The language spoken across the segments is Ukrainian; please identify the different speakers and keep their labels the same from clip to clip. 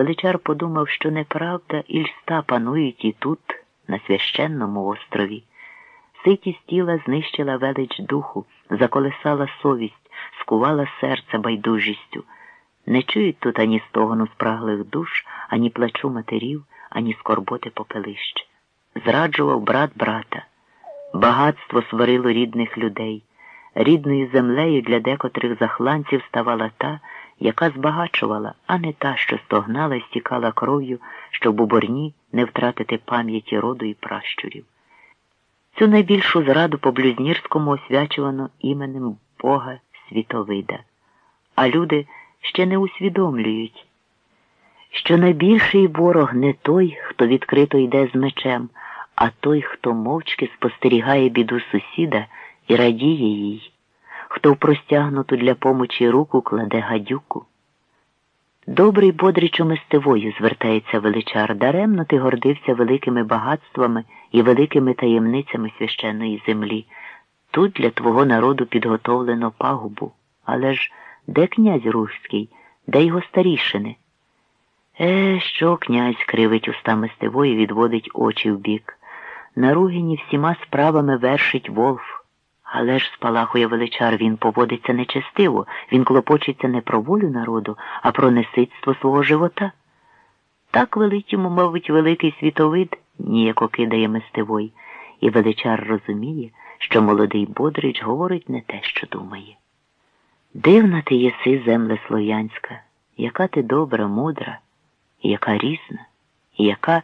Speaker 1: Величар подумав, що неправда і льста панують і тут, на священному острові. Ситість тіла знищила велич духу, заколесала совість, скувала серце байдужістю. Не чують тут ані стогону спраглих душ, ані плачу матерів, ані скорботи попелищ. Зраджував брат брата. Багатство сварило рідних людей. Рідною землею для декотрих захланців ставала та, яка збагачувала, а не та, що стогнала і стікала кров'ю, щоб у борні не втратити пам'яті роду і пращурів. Цю найбільшу зраду по блюзнірському освячувано іменем Бога Світовида. А люди ще не усвідомлюють, що найбільший ворог не той, хто відкрито йде з мечем, а той, хто мовчки спостерігає біду сусіда і радіє їй, хто в простягнуту для помочі руку кладе гадюку. Добрий бодричу мистевою звертається величар, даремно ти гордився великими багатствами і великими таємницями священної землі. Тут для твого народу підготовлено пагубу. Але ж де князь Руський, де його старішини? Е, що князь кривить уста мистевої, відводить очі вбік. На Ругіні всіма справами вершить Волф. Але ж спалахує величар, він поводиться нечестиво, він клопочеться не про волю народу, а про неситство свого живота. Так велить йому, мабуть, великий світовид, ніяко кидає мистевой, і величар розуміє, що молодий Бодрич говорить не те, що думає. Дивна ти єси, земле слов'янська, яка ти добра, мудра, яка різна, яка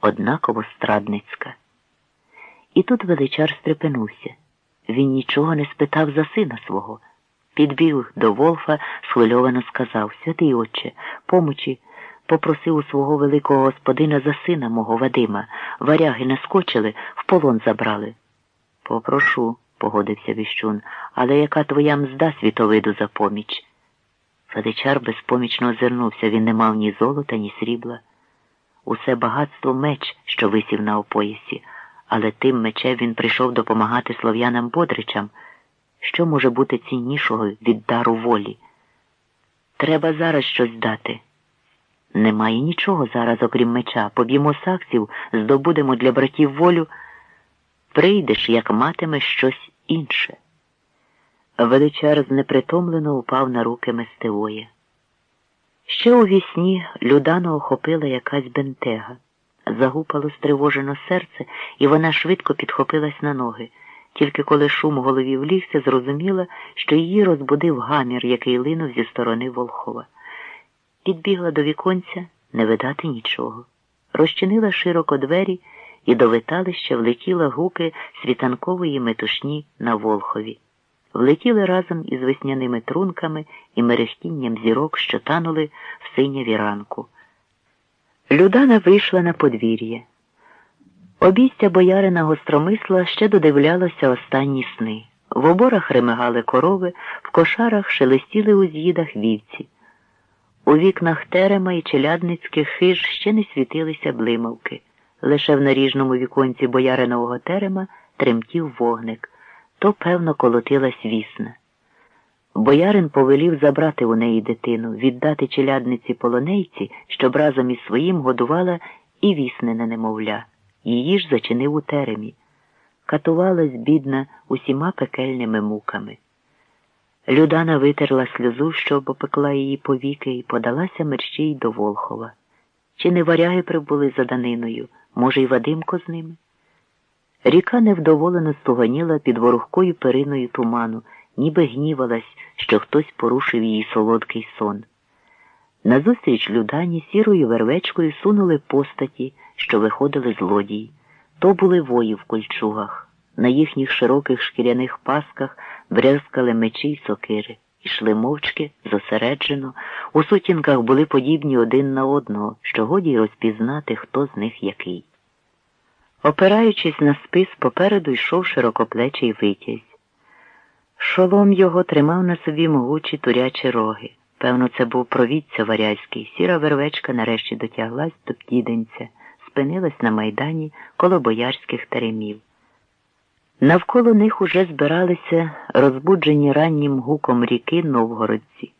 Speaker 1: однаково страдницька. І тут величар стрепенувся. Він нічого не спитав за сина свого. Підбіг до Волфа, схвильовано сказав Святий Отче, помочі, попросив у свого великого господина за сина мого Вадима. Варяги наскочили, в полон забрали. Попрошу, погодився віщун, але яка твоя мзда світовиду за поміч? Величар безпомічно озирнувся, він не мав ні золота, ні срібла. Усе багатство меч, що висів на опоясі але тим мечем він прийшов допомагати слов'янам Бодричам. Що може бути ціннішого від дару волі? Треба зараз щось дати. Немає нічого зараз, окрім меча. Поб'ємо сакців, здобудемо для братів волю. Прийдеш, як матимеш щось інше. Величар знепритомлено упав на руки Местевоє. Ще у вісні Людану охопила якась бентега. Загупало стривожено серце, і вона швидко підхопилась на ноги. Тільки коли шум у голові влігся, зрозуміла, що її розбудив гамір, який линув зі сторони Волхова. Підбігла до віконця не видати нічого. Розчинила широко двері і до виталища влетіла гуки світанкової метушні на Волхові. Влетіли разом із весняними трунками і мерехтінням зірок, що танули в синяві ранку. Людана вийшла на подвір'я. Обійстя боярина гостромисла ще додивлялося останні сни. В оборах ремигали корови, в кошарах шелестіли у з'їдах вівці. У вікнах терема і челядницьких хиж ще не світилися блимавки. Лише в наріжному віконці бояринового терема тремтів вогник. То, певно, колотилась вісна. Боярин повелів забрати у неї дитину, віддати челядниці полонейці, щоб разом із своїм годувала і віснене немовля. Її ж зачинив у теремі. Катувалась, бідна, усіма пекельними муками. Людана витерла сльозу, щоб опекла її повіки, і подалася мерщій до Волхова. Чи не варяги прибули за даниною, може, й Вадимко з ними? Ріка невдоволено стуганіла під ворогкою периною туману ніби гнівалась, що хтось порушив її солодкий сон. Назустріч Людані сірою вервечкою сунули постаті, що виходили злодії. То були вої в кольчугах. На їхніх широких шкіряних пасках брязкали мечі й сокири, ішли мовчки, зосереджено, у сутінках були подібні один на одного, що годі розпізнати, хто з них який. Опираючись на спис, попереду йшов широкоплечий витязь. Шолом його тримав на собі могучі турячі роги. Певно, це був провідця варязький. Сіра вервечка нарешті дотяглась до птіденця, спинилась на майдані коло боярських теремів. Навколо них уже збиралися розбуджені раннім гуком ріки новгородці.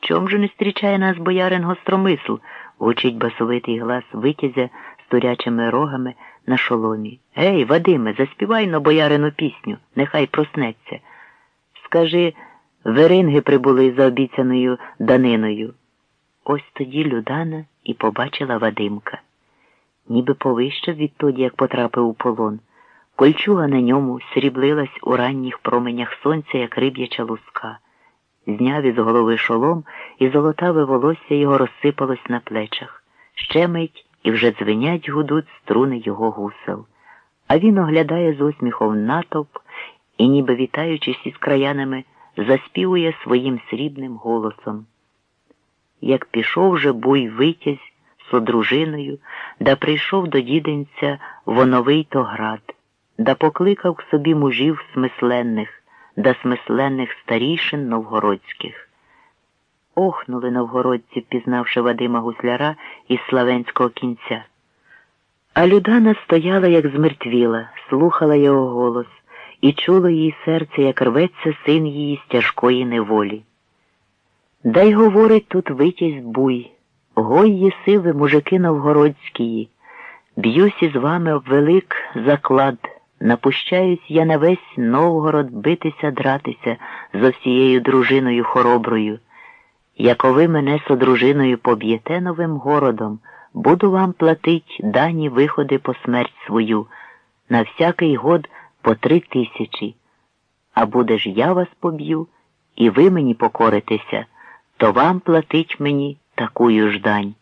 Speaker 1: Чом же не зустрічає нас боярин гостромисл? гучить басовитий глас витязя з турячими рогами на шоломі. Гей, Вадиме, заспівай на боярину пісню, нехай проснеться. Скажи, веринги прибули за обіцяною даниною. Ось тоді Людана і побачила Вадимка. Ніби повищав відтоді, як потрапив у полон. Кольчуга на ньому сріблилась у ранніх променях сонця, як риб'яча луска. Зняв із голови шолом, і золотаве волосся його розсипалось на плечах. Ще мить і вже дзвенять гудуть струни його гусел. А він оглядає з усміхом натовп і, ніби вітаючись із краянами, заспівує своїм срібним голосом. Як пішов же буй витязь з одружиною, да прийшов до діденця воновий то град, да покликав к собі мужів смисленних, да смисленних старішин новгородських. Охнули новгородці, впізнавши Вадима Гусляра із славенського кінця. А Людана стояла, як змертвіла, слухала його голос, і чуло її серце, як рветься син її з тяжкої неволі. Дай говорить тут витязь буй, гой єси ви, мужики новгородські, б'юсь із вами об велик заклад, напущаюсь я на весь Новгород битися, дратися зо всією дружиною хороброю. Яко ви мене со дружиною поб'єте новим городом, буду вам платить дані виходи по смерть свою, на всякий год по три тисячі. А буде ж я вас поб'ю, і ви мені покоритеся, то вам платить мені такую ж дань.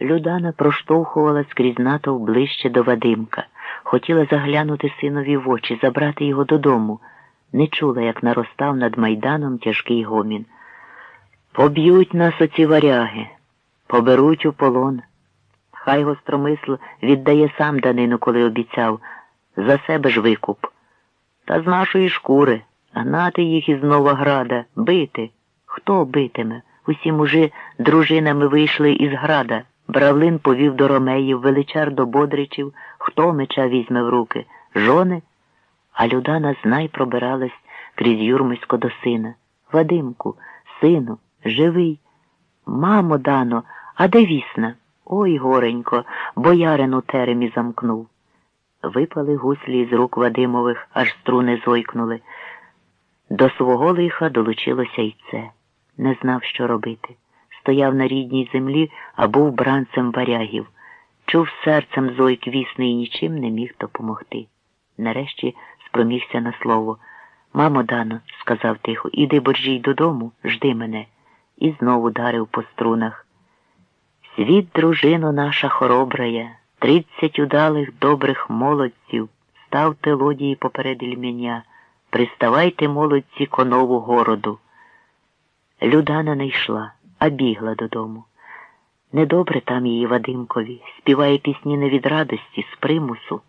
Speaker 1: Людана проштовхувала скрізь натовп ближче до Вадимка, хотіла заглянути синові в очі, забрати його додому, не чула, як наростав над майданом тяжкий гомін. Поб'ють нас оці варяги, поберуть у полон. Хай гостромисл віддає сам данину, коли обіцяв, за себе ж викуп. Та з нашої шкури гнати їх із Новограда, бити. Хто битиме? Усі мужи дружинами вийшли із града. Бравлин повів до ромеїв, величар до бодричів, хто меча візьме в руки, жони, а Людана знай пробиралась крізь юрмисько до сина. Вадимку, сину, живий. Мамо, дано, а де вісна? Ой, горенько, боярин у теремі замкнув. Випали гуслі з рук Вадимових, аж струни зойкнули. До свого лиха долучилося й це. Не знав, що робити. Стояв на рідній землі, а був бранцем варягів. Чув серцем зойк вісний нічим не міг допомогти. Нарешті спромігся на слово. Мамо, Дано, сказав тихо, іди боржій додому, жди мене, і знову дарив по струнах. Світ, дружино наша хоробрая, тридцять удалих добрих молодців, ставте лодії поперед ільменя, приставайте молодці конову городу. Людана не йшла, а бігла додому. Недобре там її Вадимкові, співає пісні не від радості, з примусу.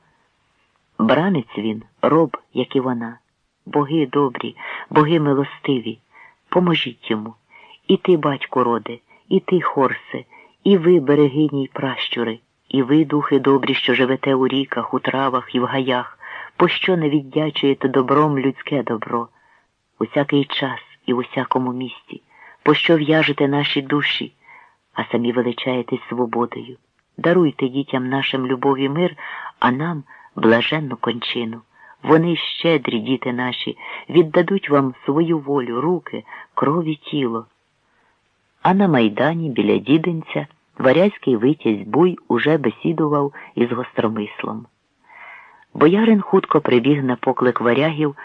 Speaker 1: Бранець він, роб, як і вона. Боги добрі, боги милостиві, поможіть йому. І ти, батько роде, і ти, Хорсе, і ви, берегині й пращури, і ви, духи добрі, що живете у ріках, у травах і в гаях, пощо не віддячуєте добром людське добро, усякий час і в усякому місті, пощо в'яжете наші душі, а самі величаєтесь свободою. Даруйте дітям нашим любові мир, а нам блаженну кончину. Вони щедрі, діти наші, віддадуть вам свою волю, руки, крові тіло. А на майдані біля діденця варязький витязь буй уже бесідував із гостромислом. Боярин хутко прибіг на поклик варягів,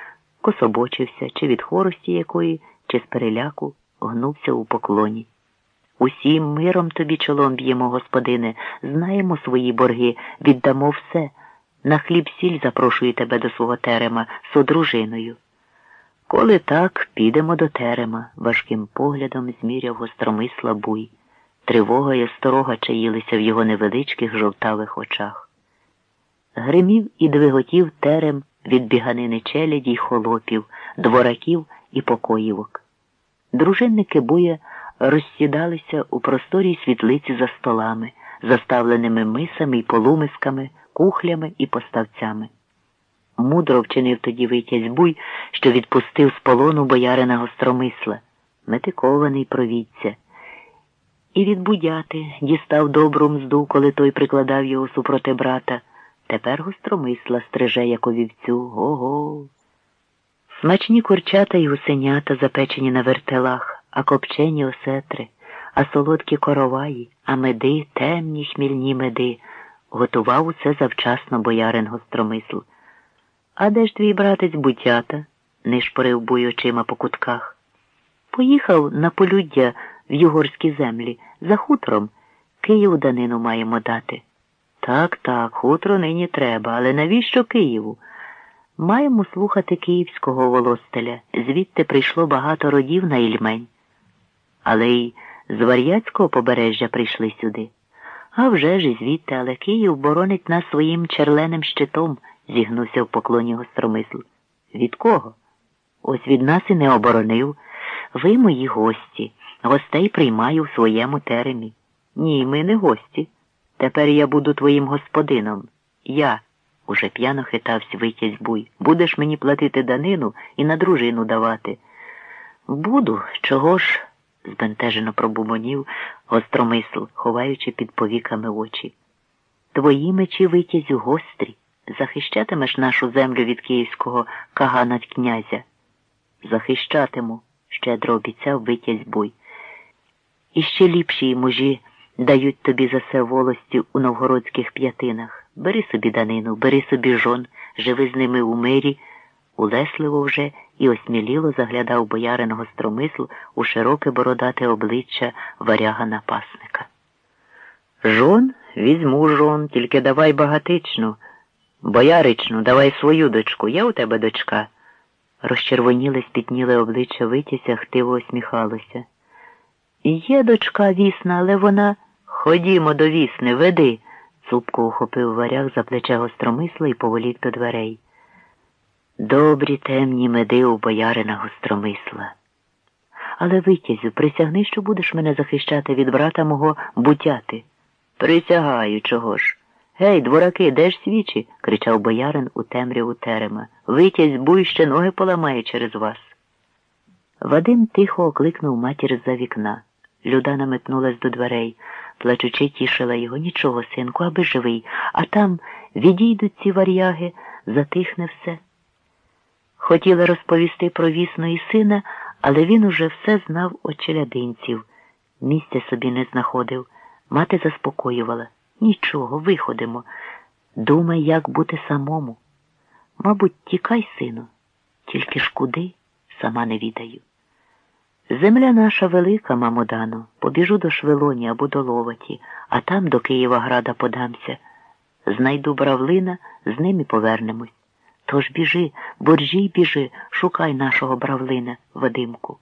Speaker 1: кособочився, чи від хорості якої, чи з переляку, гнувся у поклоні. Усім миром тобі чолом б'ємо, господине, знаємо свої борги, віддамо все. На хліб сіль запрошую тебе до свого терема з одружиною. Коли так, підемо до терема, важким поглядом зміряв гостромисла буй. Тривога й осторога чаїлися в його невеличких жовтавих очах. Гримів і двиготів терем від біганини челяді й холопів, двораків і покоївок. Дружинники буя розсідалися у просторій світлиці за столами, заставленими мисами й полумисками, кухлями і поставцями. Мудро вчинив тоді витязь буй, що відпустив з полону боярина гостромисла, метикований провідця. І від будяти дістав добру мзду, коли той прикладав його супроти брата. Тепер гостромисла стриже, як овівцю. Ого. Смачні курчата й гусенята запечені на вертелах, а копчені осетри, а солодкі короваї, а меди, темні хмільні меди. Готував усе завчасно боярин гостромисл. А де ж твій братець бутята? нишпорив буй очима по кутках. Поїхав на полюддя югорські землі. За хутором Києву данину маємо дати. Так, так, хутро нині треба, але навіщо Києву? Маємо слухати київського волостеля. Звідти прийшло багато родів на Ільмень. Але й з Вар'яцького побережжя прийшли сюди. А вже ж звідти, але Київ боронить нас своїм черленим щитом, зігнувся в поклоні гостромисл. Від кого? Ось від нас і не оборонив. Ви мої гості. Гостей приймаю в своєму теремі. Ні, ми не гості. Тепер я буду твоїм господином. Я, уже п'яно хитався витязь буй, будеш мені платити данину і на дружину давати. Буду, чого ж? збентежено пробубонів гостромисл, ховаючи під повіками очі. Твої мечі витязю гострі, захищатимеш нашу землю від київського кагана князя. Захищатиму, щедро обіцяв витязь буй. І ще ліпші мужі дають тобі за це волості у новгородських п'ятинах. Бери собі данину, бери собі жон, живи з ними у мирі. Улесливо вже і осміліло заглядав боярин гостромисл у широке бородате обличчя варяга напасника. Жон, візьму жон, тільки давай багатичну. Бояричну, давай свою дочку, я у тебе дочка. Розчервоніли, спітніли обличчя витязя, хтиво осміхалося. Є дочка вісна, але вона. Ходімо до вісни, веди. Цупко ухопив варяг за плече гостромисла і поволік до дверей. Добрі темні меди у боярина гостромисла. Але витязю, присягни, що будеш мене захищати від брата мого бутяти. Присягаю, чого ж. Гей, двораки, де ж свічі? кричав боярин у темряву терема. Витязь буй ще ноги поламає через вас. Вадим тихо окликнув матір з-за вікна. Люда наметнулась до дверей, плачучи, тішила його. Нічого, синку, аби живий, а там відійдуть ці варяги, затихне все. Хотіла розповісти про вісну і сина, але він уже все знав от челядинців. Місця собі не знаходив. Мати заспокоювала. Нічого, виходимо. Думай, як бути самому. Мабуть, тікай, сину, тільки ж куди, сама не відаю. Земля наша велика, мамо Дано, побіжу до Швелоні або до Ловаті, а там до Києва града подамся. Знайду бравлина, з ним і повернемось. Тож біжи, боржій біжи, шукай нашого бравлина, Вадимку.